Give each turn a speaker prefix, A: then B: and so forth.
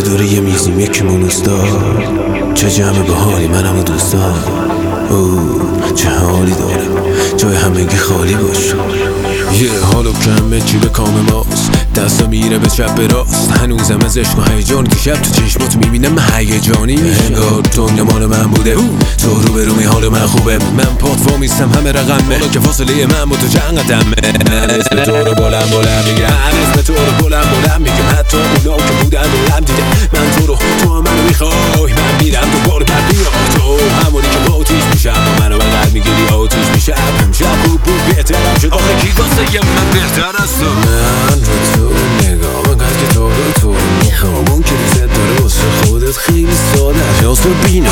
A: همه دوره یه میزیم یکی مونوس دار چه جمع به حالی منم و دوستان. او چه حالی داره جای همگی خالی باش.
B: یه حالو کمه جیب کام ماست. دستا میره به چپ به راست. هنوزم از عشق و هیجان که شب تو چشمات می‌بینم هیجانی میشه. انگار دنیا مال من بوده. تو رو به رومی حال من خوبه. من پات میستم همه رقمه. حالا که فاصله من با تو چند قدمه. من اسم تو رو بلند بلند میگم. من اسم تو رو بلند بلند میگم. حتی اونا که بودن دورم دیده من یه من بهتر از تو.
A: من رو تو نگاه انقدر که تو رو تو می‌خوام. اون که ریزت داره واسه خودت خیلی ساده است. یاسر بینا.